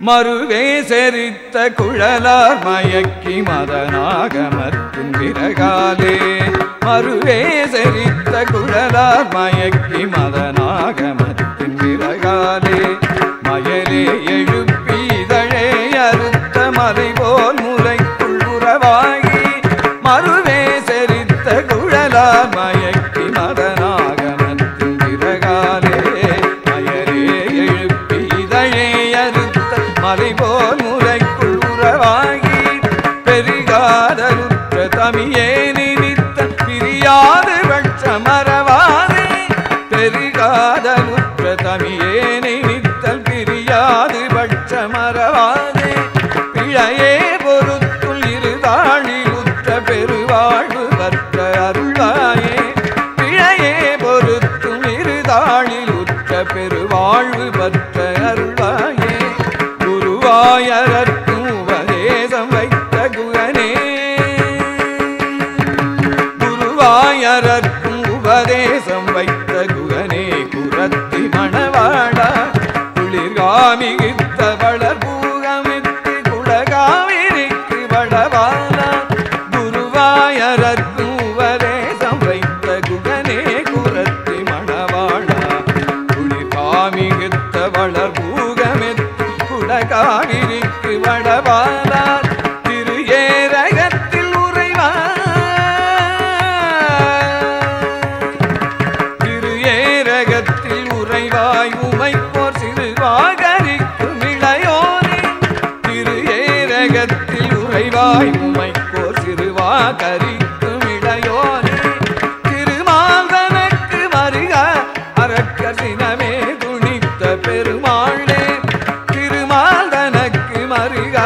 மறுவே செறித்த குழலார் மயக்கி மதனாகமத்தின் விறகாலே. மறுவே செறித்த குழலார் மயக்கி மதனாகமத்தின் விறகாலே. மயலே எழுப்பி இதழே அறுத்த மலை போல் முலைக்குள் உறவாகி. மறுவே செறித்த குழலார் மய மலை போல் முலைக்குள் உறவாகி பெரிகாதருற்ற தமியே நிமித்த பிரியாது வட்ச மறவாதே பெரிகாதருற்ற தமியே நிமித்தல் பிரியாது பட்ச மறவாதே பிழையே பொறுத்துள் இருதாழில் உற்ற பெருவாழ்வு வற்ற அருள்வாயே பிழையே பொறுத்தும் இருதாழில் குருவாயரற்றும் உபதேசம் வைத்த குகனே. குருவாயரற்றும் உபதேசம் வைத்த குகனே. குரத்தி மணவாடா குளிர்காமிகித்த வளர் பூகமித்து குளகாவிரிக்கு வளவானா குருவாயரற்றும் ஏரகத்தில் உறைவாய் உமைப்போர் சிறுவாகரிக்கும் இளையோனே. திரு ஏரகத்தில் உறைவாய் உமைப்போர் சிறுவாகரிக்கும் இளையோனே. திருமாதனக்கு வருக அரக்க சினமே துணித்த பெருமாளே. திருமாதனக்கு மருக